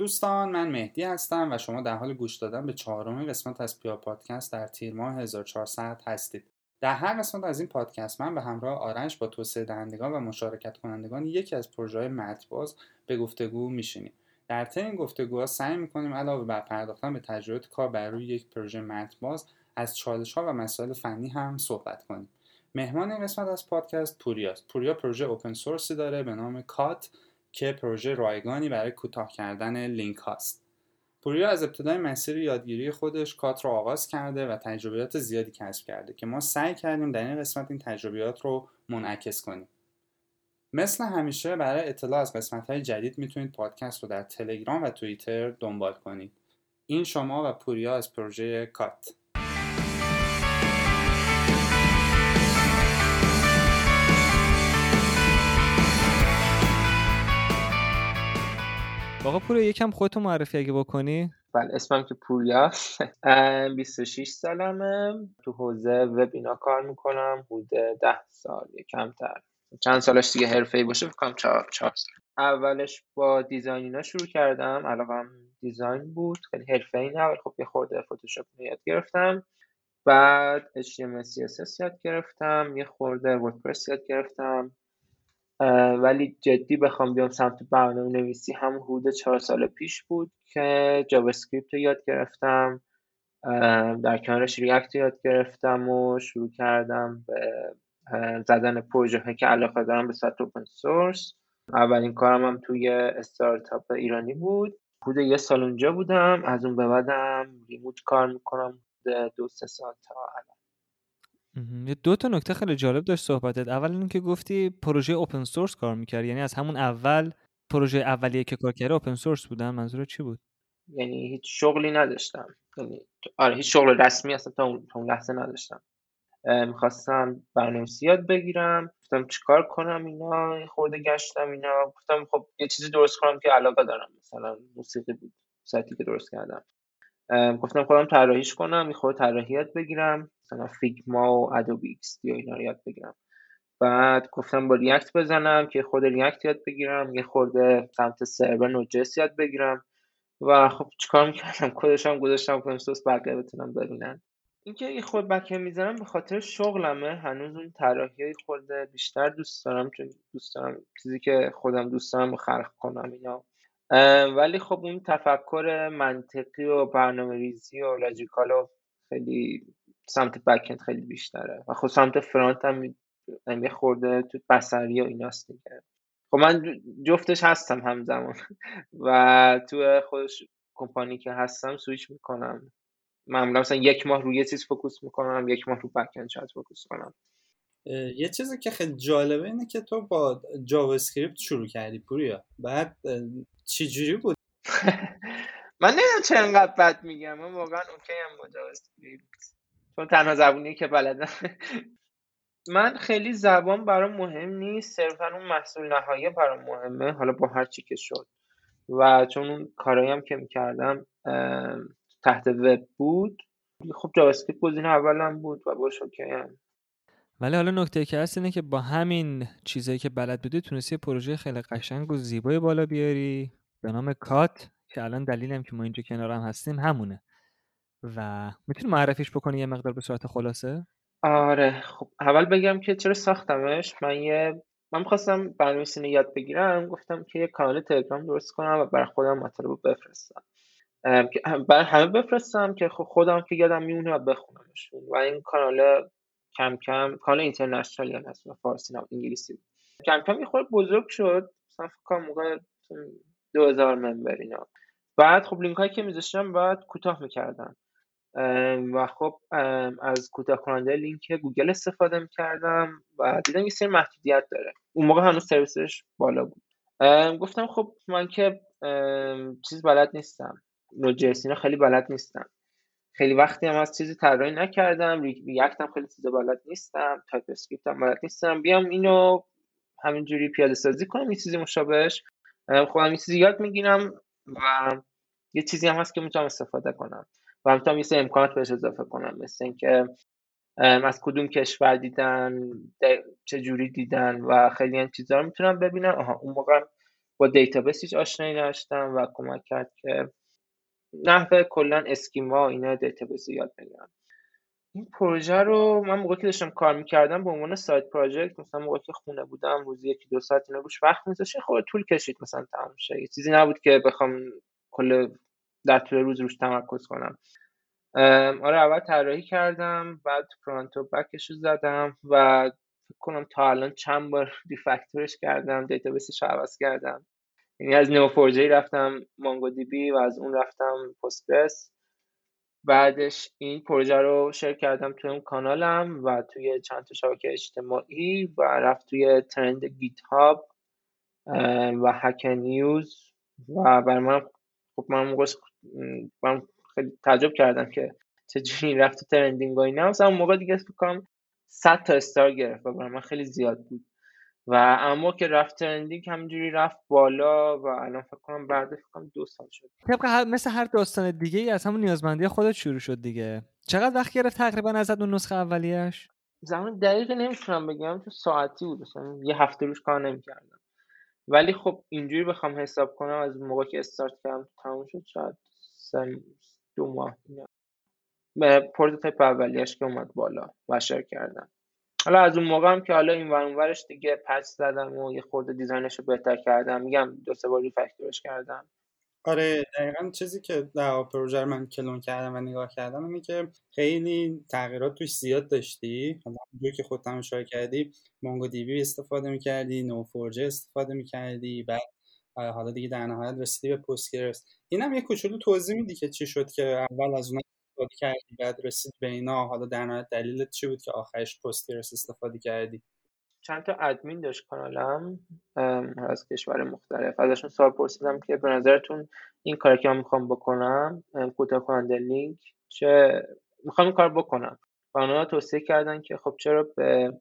دوستان من مهدی هستم و شما در حال گوش دادن به چهارمین قسمت از پیا پادکست در تیر ماه 1400 هستید. در هر قسمت از این پادکست من به همراه آرنج با توسعه دهندگان و مشارکت کنندگان یکی از پروژه های متباز به گفتگو میشینیم. در طی این گفتگوها سعی می‌کنیم علاوه بر پرداختن به تجربه کار بر روی یک پروژه متباز از چالش ها و مسائل فنی هم صحبت کنیم. مهمان این قسمت از پادکست پوریاست پوریا پروژه اوپن سورسی داره به نام کات. که پروژه رایگانی برای کوتاه کردن لینک هاست. پوریا از ابتدای مسیر یادگیری خودش کات رو آغاز کرده و تجربیات زیادی کسب کرده که ما سعی کردیم در این قسمت این تجربیات رو منعکس کنیم. مثل همیشه برای اطلاع از قسمت های جدید می‌تونید پادکست رو در تلگرام و توییتر دنبال کنید. این شما و پوریا از پروژه کات. آقا پوریا یکم خودتو معرفی اگه بکنی. بله اسمم که پوریا 26 سالمه. تو حوزه وب اینا کار می‌کنم. حدود 10 سال کمتر چند سالش دیگه حرفه ای باشه فکر چهار چهار سال. اولش با دیزاین اینا شروع کردم. علاقم دیزاین بود. خیلی حرفه ای نه خب یه خورده فتوشاپ یاد گرفتم. بعد HTML CSS یاد گرفتم. یه خورده وردپرس یاد گرفتم. ولی جدی بخوام بیام سمت برنامه نویسی هم حدود چهار سال پیش بود که JavaScript یاد گرفتم در کنارش React یاد گرفتم و شروع کردم به زدن پروژه که علاقه دارم به صورت open source اولین کارم هم توی استارتاپ ایرانی بود. حدود یه سال اونجا بودم از اون به بعدم remote کار می‌کنم دو سه سال تا الان. دو تا نکته خیلی جالب داشت صحبتت. اول اینکه گفتی پروژه اوپن سورس کار می‌کرد. یعنی از همون اول پروژه اولیه که کار کردی اوپن سورس بودن. منظور چی بود؟ یعنی هیچ شغلی نداشتم. یعنی آره هیچ شغل رسمی اصلا تا اون لحظه نداشتم. می‌خواستم برنامه‌نویسی یاد بگیرم. گفتم چیکار کنم اینا؟ خورده گشتم اینا. گفتم خب یه چیزی درست کنم که علاقه دارم. مثلا موسیقی بود. سایتی که درست کردم. گفتم خودم طراحیش کنم. یه خورده طراحی بگیرم. مثلا Figma و Adobe XD اینا رو یاد بگیرم. بعد گفتم با React بزنم که خود React یاد بگیرم یه خورده سمت سرور Node.js یاد بگیرم. و خب چیکار می‌کردم؟ کدش هم گذاشتم open source بقیه بتونم ببینن. اینکه یه خورده back می‌زنم به خاطر شغلمه. هنوز اون طراحی خورده بیشتر دوست دارم چون دوست دارم چیزی که خودم دوست دارم خلق کنم اینا. ولی خب اون تفکر منطقی و برنامه ریزی و logical و خیلی سمت backend خیلی بیشتره. و خب سمت front هم یه خورده تو بصری و ایناست دیگه. خب من جفتش هستم همزمان. و تو خودش کمپانی که هستم سویچ می‌کنم. معمولا مثلا یک ماه روی یه چیز focus می‌کنم یک ماه رو backend شاید focus کنم. یه چیزی که خیلی جالبه اینه که تو با JavaScript شروع کردی پوریا. بعد چی جوری بود؟ من نمی‌دونم چه انقدر بد میگم. من واقعا okay هم با JavaScript تنها زبونی که بلدم من خیلی زبان برام مهم نیست صرفا اون محصول نهایی برام مهمه. حالا با هر چی که شد. و چون اون کارایی هم که می‌کردم تحت وب بود. خب JavaScript گزینه اولم بود و باش okay. ولی حالا نکته که هست اینه که با همین چیزایی که بلد بودی تونستی پروژه خیلی قشنگ و زیبای بالا بیاری. به نام کات که الان دلیلم که ما اینجا کنارم هستیم همونه. و می‌تونی معرفیش بکنی یه مقدار به صورت خلاصه؟ آره خب اول بگم که چرا ساختمش؟ من یه من می‌خواستم برنامه‌نویسی یاد بگیرم گفتم که یه کانال تلگرام درست کنم و برای خودم مطالب بفرستم. برای همه بفرستم که خب خودم که یادم میمونه و بخونمشون و این کانال کم کم کانال اینترنشنالی هم هست فارسی نه انگلیسی. کم کم یه بزرگ شد. مثلا فکر موقع 2000 member اینا. بعد خب لینک هایی که میذاشتم بعد کوتاه می‌کردم. و خب از کوتاه کننده لینک گوگل استفاده می‌کردم و دیدم یه سری محدودیت داره. اون موقع هنوز سرویسش بالا بود. گفتم خب من که چیز بلد نیستم. Node.js اینا خیلی بلد نیستم خیلی وقتی هم از چیزی طراحی نکردم React خیلی چیز بلد نیستم TypeScript هم بلد نیستم. بیام اینو همینجوری پیاده سازی کنم یه چیزی مشابهش. خودم یه چیزی یاد می‌گیرم و یه چیزی هم هست که می‌تونم استفاده کنم. و می‌تونم یه امکانات بهش اضافه کنم. مثل اینکه از کدوم کشور دیدن چه جوری دیدن و خیلی این چیزا رو می‌تونم ببینم. آها اون موقع با database هیچ آشنایی نداشتم و کمک کرد که نحوه کلا schema اینا database یاد بگیرم. این پروژه رو من موقعی که داشتم کار می‌کردم به عنوان side project مثلا موقعی که خونه بودم روزی یکی دو ساعت اینا روش وقت میذاشتم خب طول کشید مثلا تمام شه. چیزی نبود که بخوام کل در طول روز روش تمرکز کنم. آره اول طراحی کردم بعد front و back ش رو زدم و فکر کنم تا الان چند بار refactor ش کردم database ش عوض کردم. یعنی از Neo رفتم MongoDB و از اون رفتم Postgres بعدش این پروژه رو share کردم توی اون کانالم و توی چند تا شبکه اجتماعی و رفت توی trend GitHub و Hacker News و برای من خب من من خیلی تعجب کردم که چجوری رفت trending و اینا. مثلا اون موقع دیگه فکر کنم 100 تا star گرفت و برای من خیلی زیاد بود. و اما که رفت trending همینجوری رفت بالا و الان فکر کنم بعد فکر کنم دو سال شد. طبق هر مثل هر داستان دیگه ای از همون نیازمندی خودت شروع شد دیگه. چقدر وقت گرفت تقریبا ازت اون نسخه اولیش زمان دقیقی نمی‌تونم بگم تو ساعتی بود مثلا یه هفته روش کار نمی‌کردم. ولی خب اینجوری بخوام حساب کنم از موقع که استارت کردم تموم شد شاید سر دو ماه به prototype اولیش که اومد بالا و share کردم. حالا از اون موقع هم که حالا این ورش دیگه patch زدم و یه خورده design ش رو بهتر کردم. میگم دو سه بار refactor ش کردم. آره دقیقا چیزی که در پروژه من کلون کردم و نگاه کردم اینه که خیلی تغییرات توش زیاد داشتی. حالا که خودت هم کردی مونگو دیوی استفاده می‌کردی نو فورجه استفاده می‌کردی بعد حالا دیگه در نهایت رسیدی به پوستگرس اینم یه کوچولو توضیح میدی که چی شد که اول از اون استفاده کردی بعد رسید به اینا حالا در نهایت دلیلت چی بود که آخرش پوستگرس استفاده کردی؟ چند تا ادمین داشت کانالم از کشور مختلف. ازشون سوال پرسیدم که به نظرتون این کاری که من می‌خوام بکنم کوتاه کننده لینک چه می‌خوام این کار بکنم. و اونا توصیه کردن که خب چرا به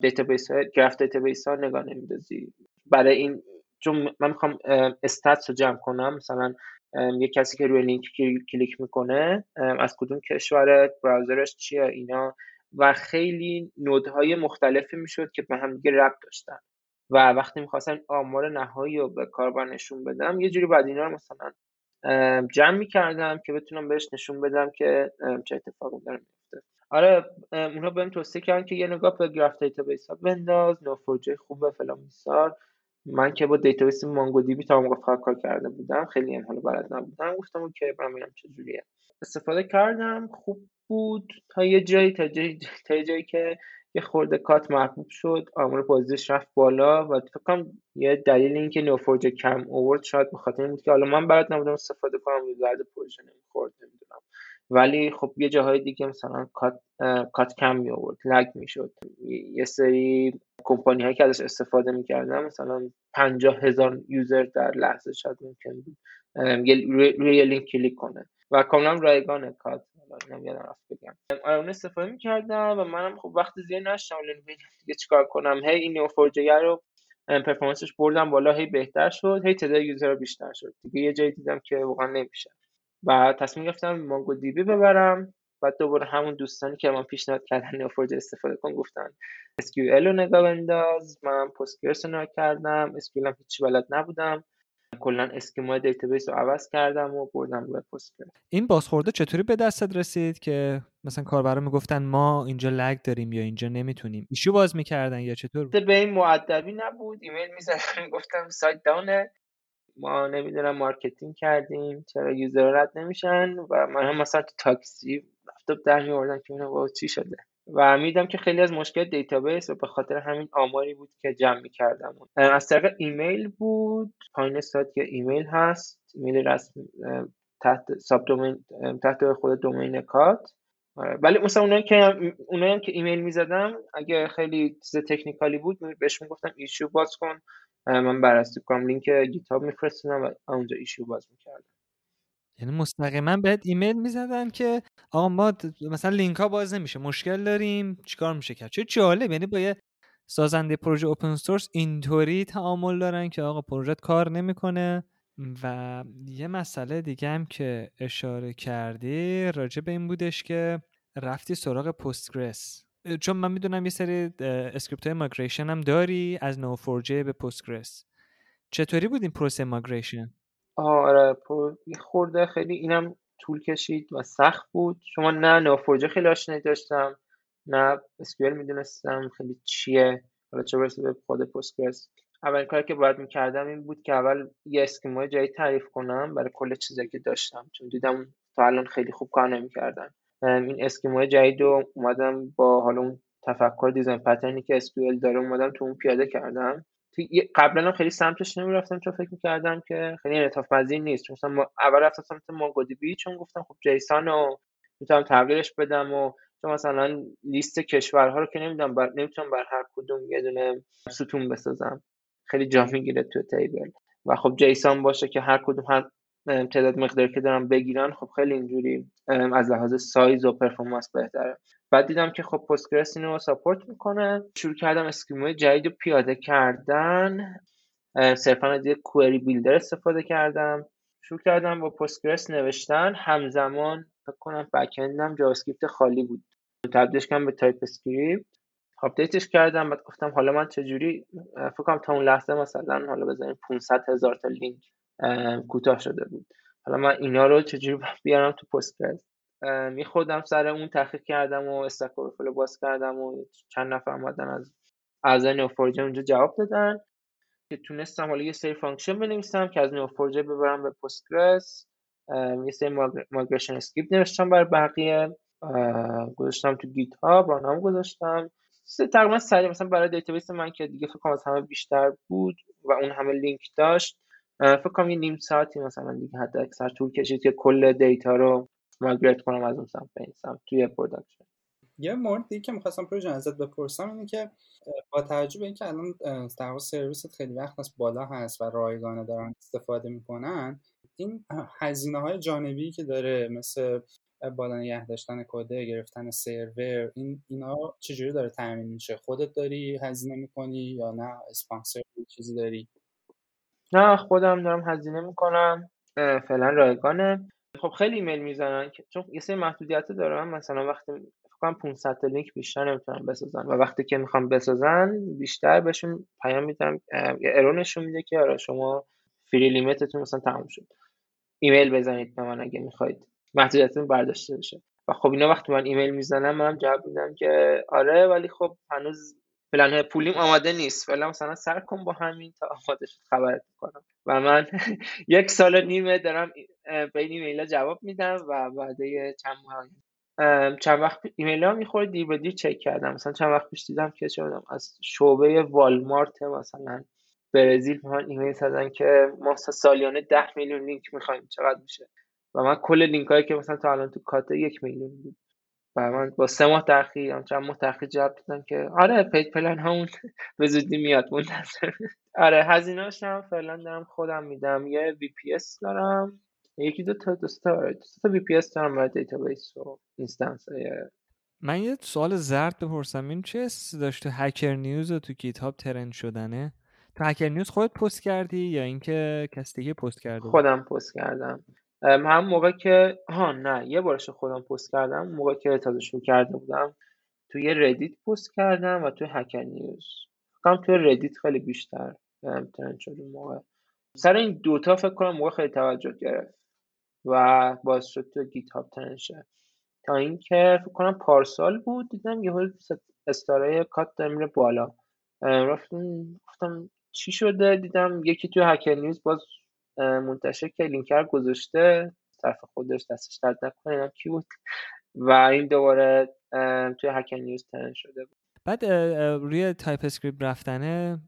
database های graph database ها نگاه نمیندازی. برای این چون من می‌خوام stats رو جمع کنم. مثلا یه کسی که روی لینک کلیک می‌کنه از کدوم کشور browser ش چیه اینا و خیلی node های مختلفی می‌شد که به هم دیگه ربط داشتن. و وقتی می‌خواستم آمار نهایی رو به کاربر نشون بدم یه جوری بعد اینا رو مثلا جمع می‌کردم که بتونم بهش نشون بدم که چه اتفاقی داره میفته آره اونها بهم توصیه کردن که یه نگاه به graph database ها بنداز Neo4j خوبه فلان بیسار من که با database MongoDB تا موقع کار کرده بودم خیلی هم حالا بلد نبودم. گفتم که برم ببینم چجوریه استفاده کردم. خوب بود تا یه جایی تا جایی, تا جایی که یه خورده Kutt محبوب شد آمار بازیش رفت بالا و فکر کنم یه دلیل اینکه نوفورج کم اوورد شاید به خاطر اینکه حالا من بلد نبودم استفاده کنم درد پروژه نمی‌خورد نمی‌دونم. ولی خب یه جاهای دیگه مثلا کات, کات کم می آورد لگ می‌شد. یه سری کمپانی هایی که ازش استفاده می‌کردن مثلا پنجاه هزار یوزر در لحظه شاید ممکن بود روی, یه لینک کلیک کنه. و کاملا رایگان کات. اینم یادم رفت بگم. آره استفاده می‌کردم و منم خب وقت زیاد نشتم دیگه چیکار کنم. هی این Neo رو performance ش بردم بالا هی بهتر شد. هی تعداد user بیشتر شد. دیگه یه جایی دیدم که واقعا نمیشه. و تصمیم گرفتم MongoDB ببرم. بعد دوباره همون دوستانی که من پیشنهاد کردن Neo4j استفاده کن گفتن SQL رو نگاه بنداز. من Postgres رو کردم. SQL هم هیچی بلد نبودم. کلا schema database رو عوض کردم و بردم روی Postgres این بازخورده چطوری به دستت رسید که مثلا کاربرا می‌گفتن ما اینجا lag داریم یا اینجا نمی‌تونیم؟ issue باز می‌کردن یا چطور به این مؤدبی نبود. ایمیل می‌زدم گفتم سایت down ه. ما نمی‌دونم marketing کردیم. چرا user رد نمیشن؟ و من هم مثلا تو تاکسی لپتاپ در میوردم که اینو چی شده؟ و می‌دیدم که خیلی از مشکل database و به خاطر همین آماری بود که جمع می‌کردم. از طریق ایمیل بود. پایین سایت که ایمیل هست. ایمیل رسم تحت subdomain تحت خود domain Kutt آره. ولی مثلا اونایی که اونایی که ایمیل می‌زدن اگه خیلی چیز technical ی بود بهش می‌گفتم issue باز کن. من بررسی کنم. لینک گیت هاب میفرستم و اونجا issue باز می‌کردن. یعنی مستقیما بهت ایمیل می‌زدن که آقا ما مثلا لینک ها باز نمیشه مشکل داریم چیکار میشه کرد؟ چه جالب یعنی با یه سازنده پروژه open source اینطوری تعامل دارن که آقا پروژه کار نمی‌کنه. و یه مسئله دیگه هم که اشاره کردی راجع به این بودش که رفتی سراغ Postgres چون من می‌دونم یه سری script های migration هم داری از Neo به Postgres چطوری بود این پروسه migration آره یه خورده خیلی اینم طول کشید و سخت بود. شما نه نوفورجه خیلی آشنایی داشتم نه SQL می‌دونستم خیلی چیه. حالا چه برسه به خود Postgres اولین کاری که باید می‌کردم این بود که اول یه schema ی جایی تعریف کنم برای کل چیزایی که داشتم. چون دیدم تا الان خیلی خوب کار نمی‌کردن. این اسکیمای جدید رو اومدم با حالا اون تفکر دیزاین پترنی که اسکیول داره اومدم تو اون پیاده کردم. قبلا خیلی سمتش نمی‌رفتم چون فکر می‌کردم که خیلی انعطاف پذیر نیست. چون مثلا اول رفتم سمت مانگودی بی چون گفتم خب جیسان رو می‌تونم تغییرش بدم و چون مثلا لیست کشورها رو که نمی‌دونم بر... نمی‌تونم بر هر کدوم یه دونه ستون بسازم. خیلی جا می‌گیره تو تیبل. و خب JSON باشه که هر کدوم هر تعداد مقداری که دارم بگیرن خب خیلی اینجوری از لحاظ سایز و performance بهتره. بعد دیدم که خب Postgres اینو support می‌کنه. شروع کردم schema ی جدید رو پیاده کردن. صرفا از یه query builder استفاده کردم. شروع کردم با Postgres نوشتن. همزمان فکر کنم backend م JavaScript خالی بود. تبدیلش کردم به TypeScript update ش کردم. بعد گفتم حالا من چجوری فکر کنم تا اون لحظه مثلا حالا بزنیم 500 هزار تا لینک کوتاه شده بود. حالا من اینا رو چجوری بیارم تو Postgres؟ خودم سر اون تحقیق کردم و stack باز کردم و چند نفر اومدن از اعضای Neo4j اونجا جواب دادن که تونستم حالا یه سری function بنویسم که از Neo4j ببرم به Postgres یه سری migration script نوشتم برای بقیه. گذاشتم تو گیت هاب رانام گذاشتم. تقریبا سریع مثلا برای database من که دیگه فکر کنم از همه بیشتر بود و اون همه لینک داشت. فکر کنم یه نیم ساعتی مثلا دیگه حد اکثر طول کشید که کل data رو migrate کنم از اون سمت به این سمت توی production یه مورد دیگه که می‌خواستم پوریا ازت بپرسم اینه که با توجه به اینکه الان در سرویست خیلی وقت از بالا هست و رایگانه دارن استفاده می‌کنن این هزینه های جانبی که داره مثل بالا نگه داشتن کده گرفتن سرور این اینا چجوری داره تامین میشه؟ خودت داری هزینه می‌کنی یا نه؟ اسپانسر چیزی داری؟ نه خودم دارم هزینه می‌کنم فعلا رایگانه. خب خیلی ایمیل می‌زنن چون یه سری محدودیت دارم مثلا وقتی فکر 500 تا لینک بیشتر نمی‌تونن بسازن و وقتی که می‌خوام بسازن بیشتر بهشون پیام میدم یه error نشون میده که آره شما free limit تون مثلا تموم شد. ایمیل بزنید به من اگه می‌خواید. محدودیتتون برداشته بشه. و خب اینا وقتی به من ایمیل می‌زنم منم جواب میدم که آره ولی خب هنوز پلن پولیم آماده نیست. ولی مثلا سر کن با همین تا آماده شد خبرت کنم. و من یک سال نیمه دارم به این ایمیل جواب میدم و بعد چند ماه چند وقت ایمیل ها می‌خوره دیر به دیر چک کردم. مثلا چند وقت پیش دیدم که شدم از شعبه والمارت مثلا برزیل من ایمیل زدن که ما سالیانه ده میلیون لینک می‌خوایم چقدر میشه؟ و من کل لینک هایی که مثلا تا الان تو Kutt ه یک میلیون بود. و من با سه ماه تاخیر چند ماه تاخیر جواب دادم که آره paid plan مون به زودی میاد منتظر. آره هزینه‌اش هم فعلا دارم خودم میدم. یه VPS دارم. یکی دو تا دو تا VPS دارم برای database و instance من یه سوال زرد بپرسم. این چه داشته؟ Hacker News تو گیت هاب trend شدنه؟ تو Hacker News خودت پست کردی یا اینکه کسی دیگه پست کرده خودم پست کردم. هم موقع که ها نه یه بارش خودم پست کردم. موقع که تازه شروع کرده بودم توی ردیت پست کردم و توی Hacker News کام توی ردیت خیلی بیشتر trend شد موقع. سر این دوتا فکر کنم موقع خیلی توجه گرفت. و باعث شد تو گیت هاب trend شه. تا اینکه فکر کنم پارسال بود دیدم یه star های Kutt داره میره بالا. رفتم گفتم چی شده؟ دیدم یکی توی Hacker News باز منتشر که لینکر گذاشته. طرف خودش دستش درد نکنه کی بود؟ و این دوباره توی Hacker News trend شده بود. بعد روی TypeScript رفتنه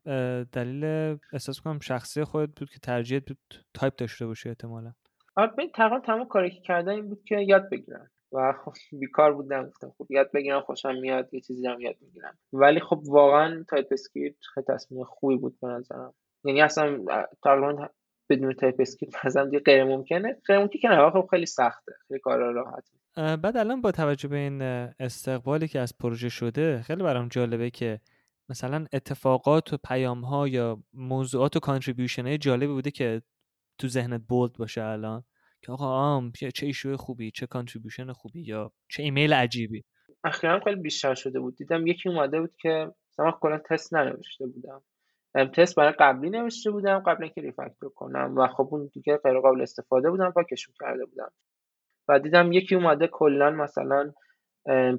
دلیل احساس کنم شخصی خودت بود که ترجیح تایپ داشته باشی احتمالا. آره تقریبا تمام کاری که کردن این بود که یاد بگیرن و خب بیکار بودم گفتم خب یاد بگیرم خوشم میاد یه چیزی هم یاد می‌گیرم. ولی خب واقعا TypeScript خیلی تصمیم خوبی بود به نظرم. یعنی اصلا تقریبا بدون TypeScript مثلا دیگه غیر ممکنه. غیر ممکنه که خب خیلی سخته. خیلی کار راحت بعد الان با توجه به این استقبالی که از پروژه شده خیلی برام جالبه که مثلا اتفاقات و پیام ها یا موضوعات و contribution های جالبی بوده که تو ذهنت bold باشه الان که آقا آم چه issue ی خوبی چه contribution خوبی یا چه ایمیل عجیبی. اخیرا خیلی بیشتر شده بود. دیدم یکی اومده بود که مثلا کلا تست ننوشته بودم. تست برای قبلی نوشته بودم قبل اینکه refactor کنم و خب اون دیگه غیر قابل استفاده بودم پاکشون کرده بودم. و دیدم یکی اومده کلا مثلا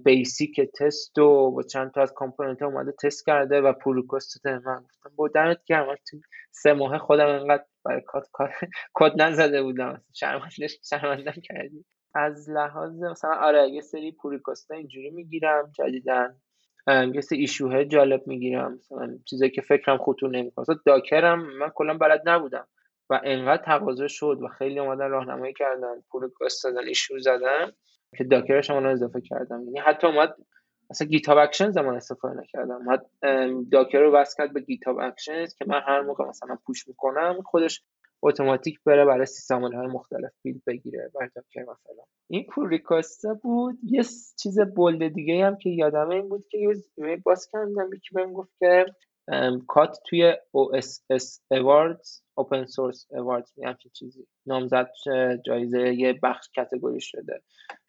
basic test و با چند تا از component اومده تست کرده و pull من گفتم. بودنت که تو سه ماه خودم انقدر برای Kutt کد نزده بودم. شرمندش کردی. از لحاظ مثلا آره یه سری pull request اینجوری می‌گیرم جدیدن یه سری issue جالب می‌گیرم. مثلا چیزایی که فکرم خطور نمی‌کنه. مثلا Docker م من کلا بلد نبودم. و انقدر تقاضا شد و خیلی اومدن راهنمایی کردن pull request دادن issue زدن که Docker ش هم اضافه کردم. یعنی حتی اومد مثلا GitHub Action زمان استفاده نکردم. Docker رو وصل کرد به GitHub Action که من هر موقع مثلا push می‌کنم خودش اتوماتیک بره برای سیستم های مختلف build بگیره برای Docker مثلا این pull request ه بود. یه چیز bold دیگه هم که یادمه این بود که یه issue باز کردم یکی بهم گفت که Kutt توی OSS Awards Open Source Awards همچین چیزی. نامزد جایزه یه بخش category شده.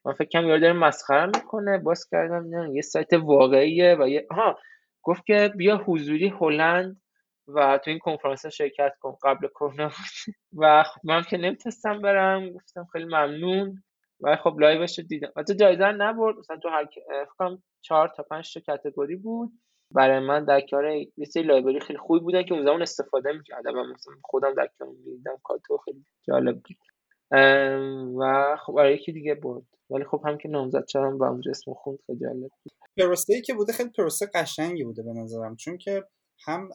من فکر کنم یارو داره مسخره می‌کنه باز کردم یه سایت واقعیه و یه ها گفت که بیا حضوری هلند و تو این کنفرانس شرکت کن قبل کرونا بود. و خب من که نمی‌تونستم برم گفتم خیلی ممنون. و خب لایوش رو دیدم. حتی جایزه نبرد مثلا تو هر فکرم چهار تا پنج تا کتگوری بود. برای من در کار یه سری لایبرری خیلی خوبی بودن که اون زمان استفاده می‌کردم و مثلا خودم در کار می‌دیدم. کاتو خیلی جالب بود. و خب برای یکی دیگه بود. ولی خب هم که نامزد شدم با اونجا اسم خوند خیلی جالب بود. پروسه ای که بوده خیلی پروسه قشنگی بوده به نظرم. چون که هم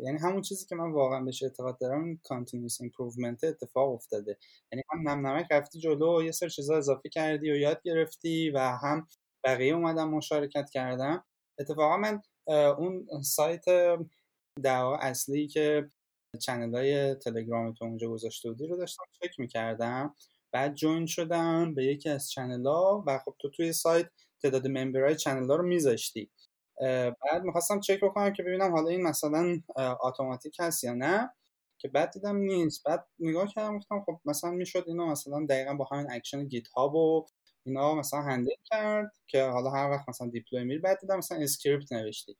یعنی همون چیزی که من واقعا بهش اعتقاد دارم continuous improvement اتفاق افتاده. یعنی هم نم نمک رفتی جلو یه سر چیزا اضافه کردی و یاد گرفتی و هم بقیه اومدم مشارکت کردم اتفاقا من اون سایت در اصلی که channel های تلگرام تو اونجا گذاشته بودی رو داشتم چک می‌کردم. بعد join شدم به یکی از channel ها و خب تو توی سایت تعداد member های channel ها رو میذاشتی. بعد می‌خواستم چک بکنم که ببینم حالا این مثلا اتوماتیک هست یا نه. که بعد دیدم نیست. بعد نگاه کردم گفتم خب مثلا می‌شد اینو مثلا دقیقا با همین action GitHub و اینا مثلا handle کرد که حالا هر وقت مثلا deploy میری بعد دیدم مثلا script نوشتی.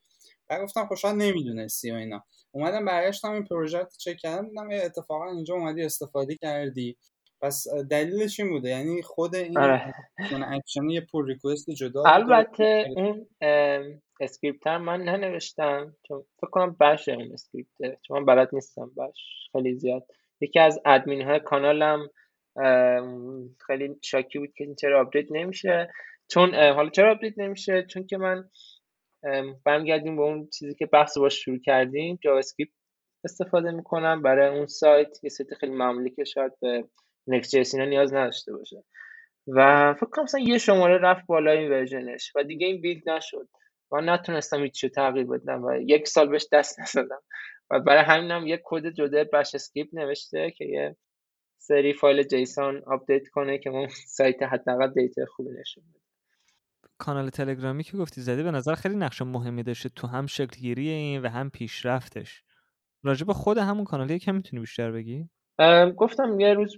بعد گفتم خب شاید نمی‌دونستی و اینا. اومدم برگشتم این پروژه رو چک کردم دیدم اتفاقا اینجا اومدی استفاده کردی. پس دلیلش این بوده یعنی خود این آره. اکشن یه pull request جدا البته اون script من ننوشتم چون فکر کنم Bash اون script ه چون من بلد نیستم Bash خیلی زیاد. یکی از ادمین های کانالم خیلی شاکی بود که چرا update نمیشه. چون حالا چرا update نمیشه؟ چون که من برمیگردیم به اون چیزی که بحث باش شروع کردیم JavaScript استفاده می‌کنم. برای اون سایت یه سایت خیلی معمولی که شاید به JS اینا نیاز نداشته باشه. و فکر کنم مثلا یه شماره رفت بالای این version ش و دیگه این build نشد. و نتونستم هیچ تغییر بدم و یک سال بهش دست نزدم. و برای همینم یک کد جدا Bash script نوشته که یه سری فایل JSON update کنه که اون سایت حداقل data خوبی نشون بده. کانال تلگرامی که گفتی زدی به نظر خیلی نقش مهمی داشته تو هم شکلگیری این و هم پیشرفتش. راجع به خود همون کانالی که می‌تونی بیشتر بگی؟ گفتم یه روز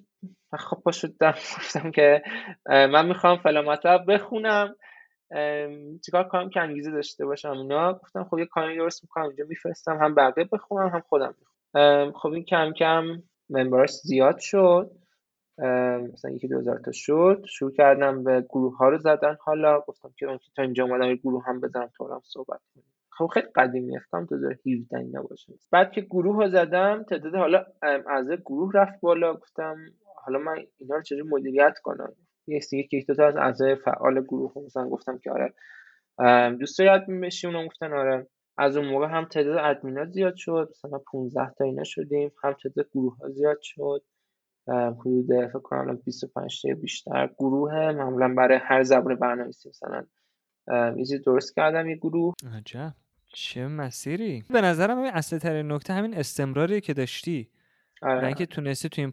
خب پا شدم گفتم که من می‌خوام فلان مطلب بخونم. چیکار کنم که انگیزه داشته باشم اینا؟ گفتم خب یه کانالی درست می‌کنم اینجا میفرستم هم بقیه بخونم هم خودم بخونم. خب این کم کم ممبرش زیاد شد. مثلا یکی دو هزار تا شد. شروع کردم به گروه ها رو زدن. حالا گفتم که تا اینجا اومدم گروه هم بزنم تو هم صحبت کنیم. خب خیلی قدیمی کنم تو 2017 اینا باشه بعد که گروه رو زدم تعداد حالا از گروه رفت بالا. گفتم حالا من اینا رو چجوری مدیریت کنم؟ یه یکی تا از اعضای فعال گروه مثلا گفتم که آره دوست داری ادمین بشی اونم گفتن آره. از اون موقع هم تعداد ادمینا زیاد شد مثلا 15 تا اینا شدیم هم تعداد گروه ها زیاد شد. حدود فکر کنم 25 تا بیشتر گروه معمولا برای هر زبان برنامه‌نویسی مثلا. یه درست کردم یه گروه. عجب چه مسیری. به نظرم همین اصلی ترین نکته همین استمراری که داشتی. آره. اینکه تونستی تو این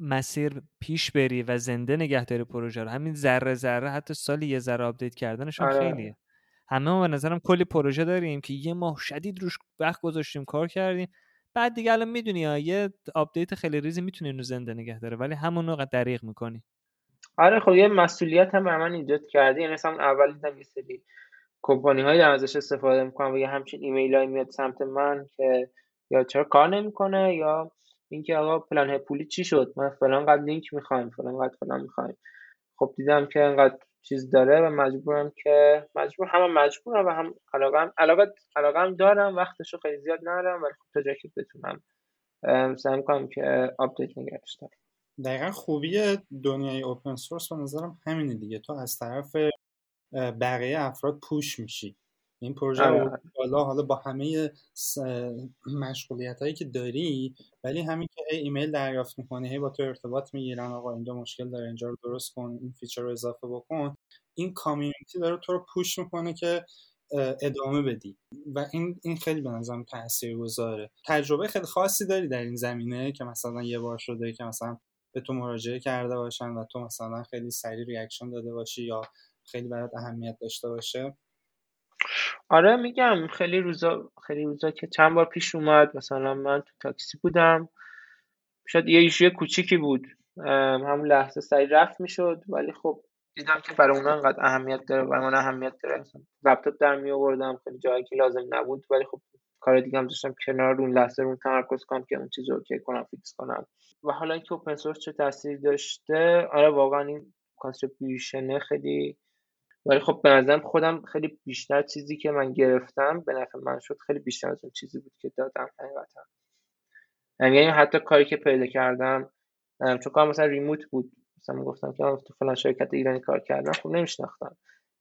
مسیر پیش بری و زنده نگه داری پروژه رو. همین ذره ذره حتی سالی یه ذره update کردنش آره. خیلیه. همه ما به نظرم کلی پروژه داریم که یه ماه شدید روش وقت گذاشتیم کار کردیم. بعد دیگه الان می‌دونی یه update خیلی ریزی می‌تونی اینو زنده نگه داره ولی همون رو دریغ می‌کنی. آره خب یه مسئولیت هم من ایجاد کردی. یعنی مثلا اول دیدم یه سری کمپانی هایی در ازش استفاده می‌کنم و یه همچین ایمیل هایی میاد سمت من که یا چرا کار نمی‌کنه یا اینکه آقا پلن پولی چی شد؟ من فلان قد لینک می‌خوایم فلان قد فلان می‌خوایم. خب دیدم که انقدر چیز داره و مجبورم که مجبور هم مجبورم و هم علاقم علاقه علاقم دارم وقتشو خیلی زیاد ندارم ولی خب تا جایی که بتونم سعی کنم که update نگهش دارم دقیقا خوبی دنیای open source به نظرم همینه دیگه. تو از طرف بقیه افراد push میشی. این پروژه رو آره. بالا حالا با همه مشغولیت هایی که داری ولی همین که ای ایمیل دریافت می‌کنی هی با تو ارتباط می‌گیرن آقا اینجا مشکل داره اینجا رو درست کن این feature رو اضافه بکن این community داره تو رو push می‌کنه که ادامه بدی. و این این خیلی به نظرم گذاره تجربه خیلی خاصی داری در این زمینه که مثلا یه بار شده که مثلا به تو مراجعه کرده باشن و تو مثلا خیلی سریع reaction داده باشی یا خیلی برات اهمیت داشته باشه؟ آره میگم خیلی روزا خیلی روزا که چند بار پیش اومد مثلا من تو تاکسی بودم. شاید یه issue ی کوچیکی بود. همون لحظه سریع رفع می‌شد ولی خب دیدم که برای اونا انقدر اهمیت داره برای من اهمیت داره. لپتاپ در می آوردم خیلی جایی که لازم نبود ولی خب کار دیگه هم داشتم کنار اون لحظه رو تمرکز کنم که اون چیز رو okay کنم fix کنم. و حالا اینکه open source چه تاثیری داشته آره واقعا این contribution خیلی ولی خب به نظرم خودم خیلی بیشتر چیزی که من گرفتم به نفع من شد خیلی بیشتر از اون چیزی بود که دادم حقیقتا. یعنی حتی کاری که پیدا کردم چون کار مثلا ریموت بود مثلا گفتم که تو فلان شرکت ایرانی کار کردم خب نمیشناختم.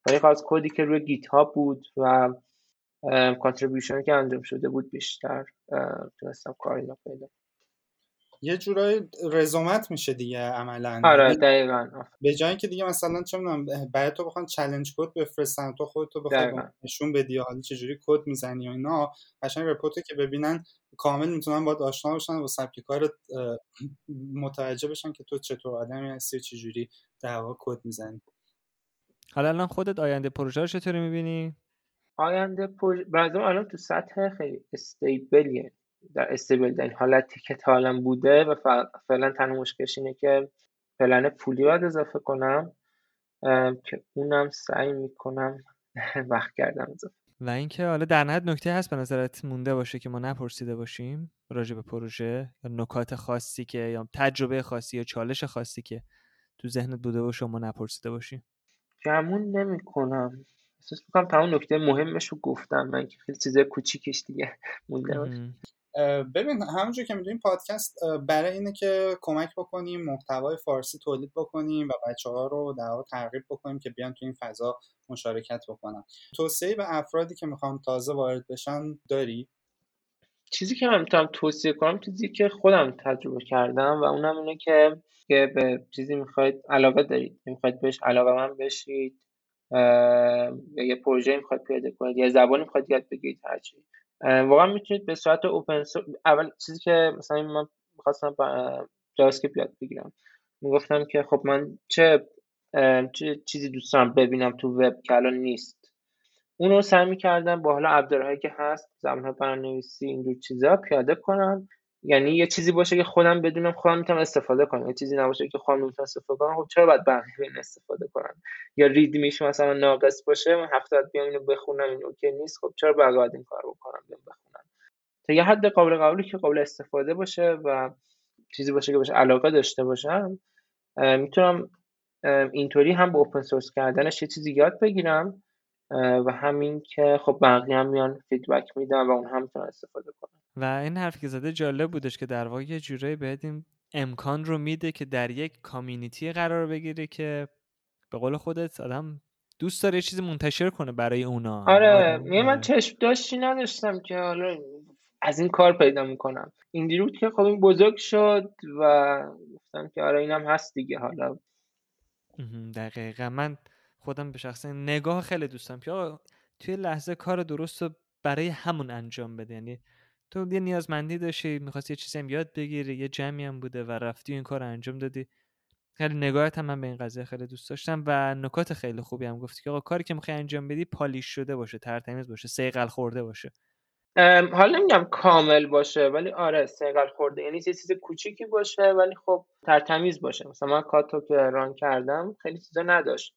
ولی خب از کدی که روی گیت ها بود و کانتریبیوشنی که انجام شده بود بیشتر تونستم کاری پیدا یه جورایی رزومت میشه دیگه عملا. آره یعنی دقیقا. به جای اینکه دیگه مثلا چه می‌دونم برای تو بخوان چالش کد بفرستن تو خودتو بخوای نشون بدی حالا چجوری کد می‌زنی و اینا قشنگ repo رو که ببینن کامل می‌تونن باید آشنا بشن و سبک کار متوجه بشن که تو چطور آدمی هستی چجوری در واقع کد می‌زنی. حالا الان خودت آینده پروژه رو چطوری می‌بینی؟ آینده پروژه الان تو سطح خیلی stable یه در stable در حالتی که تا بوده و فعلا تنها مشکلش اینه که پلن پولی باید اضافه کنم که اونم سعی می‌کنم وقت کردم اضافه. و اینکه حالا در نهایت نکته هست به نظرت مونده باشه که ما نپرسیده باشیم راجع به پروژه یا نکات خاصی که یا تجربه خاصی یا چالش خاصی که تو ذهنت بوده باشه ما نپرسیده باشیم؟ گمون نمی کنم احساس می‌کنم تمام نکته مهمش رو گفتم. من که خیلی چیزای کوچیکش دیگه مونده باشه. ببین همونجور که می‌دونیم پادکست برای اینه که کمک بکنیم محتوای فارسی تولید بکنیم و بچه ها رو در ترغیب بکنیم که بیان تو این فضا مشارکت بکنن. توصیه به افرادی که می‌خوان تازه وارد بشن داری؟ چیزی که من می‌تونم توصیه کنم چیزی که خودم تجربه کردم و اونم اینه که که به چیزی می‌خواید علاقه دارید. می‌خواید بهش علاقه من بشید یه پروژه می‌خواید پیاده کنید یا زبانی می‌خواید یاد بگیرید هرچی. واقعا می‌تونید به صورت اوپن اول چیزی که مثلا من می‌خواستم جاوا یاد بگیرم. می‌گفتم که خب من چه چیزی دوست دارم ببینم تو وب که الان نیست. اون رو سعی می‌کردم با حالا ابزارهایی که هست زبانهای برنامه‌نویسی اینجور چیزا پیاده کنم. یعنی یه چیزی باشه که خودم بدونم خودم می‌تونم استفاده کنم. یه چیزی نباشه که خودم نمی‌تونم استفاده کنم. خب چرا باید بقیه استفاده کنم؟ یا رید میشه مثلا ناقص باشه من هفته بعد بیام اینو بخونم این اوکی نیست. خب چرا باید این کار بکنم بیام بخونم؟ تا یه حد قابل قبولی که قابل استفاده باشه و چیزی باشه که باشه علاقه داشته باشم می‌تونم اینطوری هم با اوپن سورس کردنش یه چیزی یاد بگیرم و همین که خب بقیه هم میان فیدبک میدن و اون هم می‌تونن استفاده کنن. و این حرف که زده جالب بودش که در واقع یه جورایی بهت امکان رو میده که در یک کامیونیتی قرار بگیره که به قول خودت آدم دوست داره یه چیزی منتشر کنه برای اونا. آره من آره. چشم داشتی نداشتم که حالا از این کار پیدا می‌کنم. این بود که خب این بزرگ شد و گفتم که آره اینم هست دیگه حالا. دقیقا. من خودم به شخص نگاه خیلی دوستم که توی لحظه کار درست رو برای همون انجام بده. یعنی تو یه نیازمندی داشتی می‌خواستی یه چیزی هم یاد بگیری یه جمعی هم بوده و رفتی این کار انجام دادی. خیلی نگاهت هم من به این قضیه خیلی دوست داشتم و نکات خیلی خوبی هم گفتی که آقا کاری که می‌خوای انجام بدی پالیش شده باشه ترتمیز باشه سیقل خورده باشه. حالا نمیگم کامل باشه ولی آره سیقل خورده. یعنی یه چیز کوچیکی باشه ولی خب ترتمیز باشه. مثلا من کاتو که ران کردم خیلی چیزا نداشت.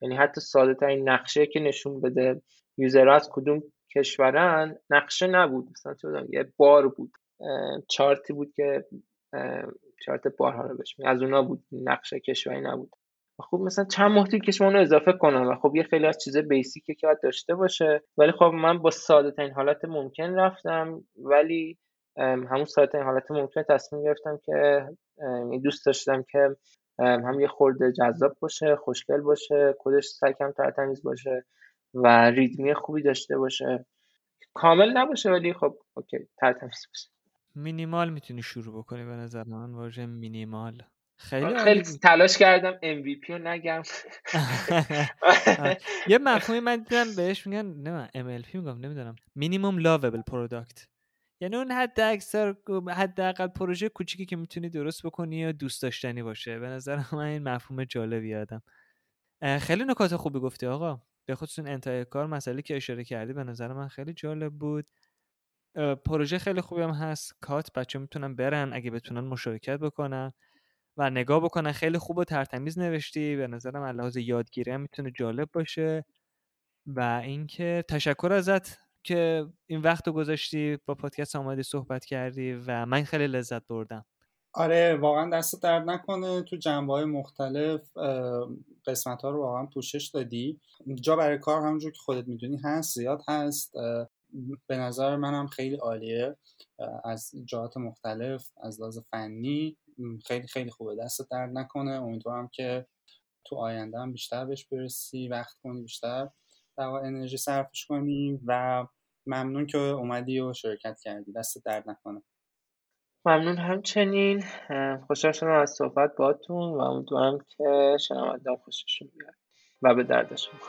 یعنی حتی ساده ترین نقشه که نشون بده یوزر از کدوم کشورن نقشه نبود. مثلا یه بار بود. چارتی بود که چارت بارها رو بهش از اونا بود. نقشه کشوری نبود. خب مثلا چند طول کشم اونو اضافه کنم و خب یه خیلی از چیز بیسیکه که باید داشته باشه. ولی خب من با ساده ترین حالت ممکن رفتم. ولی همون ساده ترین حالت ممکن تصمیم گرفتم که دوست داشتم که هم یه خورده جذاب باشه خوشگل باشه کدش یکم ترتمیز باشه. و README خوبی داشته باشه. کامل نباشه ولی خب OK ترتمیز باشه. مینیمال می‌تونی شروع بکنی به نظر من واژه مینیمال. خیلی خیلی تلاش کردم MVP رو نگم. یه مفهومی من دیدم بهش میگن نه MLP میگم نمی‌دونم. minimum lovable product یعنی اون حد اکثر حداقل پروژه کوچیکی که می‌تونی درست بکنی یا دوست داشتنی باشه. به نظر من این مفهوم جالبی یادم. خیلی نکات خوبی گفتی آقا. به خصوص انتهای کار مسئله که اشاره کردی به نظر من خیلی جالب بود. پروژه خیلی خوبی هم هست. کات بچه می‌تونن برن اگه بتونن مشارکت بکنن و نگاه بکنن. خیلی خوب و ترتمیز نوشتی. به نظرم لحاظ یادگیری هم می‌تونه جالب باشه. و اینکه تشکر ازت که این وقت رو گذاشتی با پادکست آمدی صحبت کردی و من خیلی لذت بردم. آره واقعا دست درد نکنه. تو جنبه های مختلف قسمت ها رو واقعا پوشش دادی. جا برای کار همونجور که خودت می‌دونی هست زیاد هست. به نظر منم خیلی عالیه. از جهات مختلف از لحاظ فنی خیلی خیلی خوبه. دست درد نکنه. امیدوارم که تو آینده هم بیشتر بهش برسی. وقت کنی بیشتر در انرژی صرفش کنی و ممنون که اومدی و شرکت کردی. دست درد نکنه. ممنون همچنین. خوشحال شدم از صحبت باتون و امیدوارم که شنوندگان خوششون بیاد و به دردشون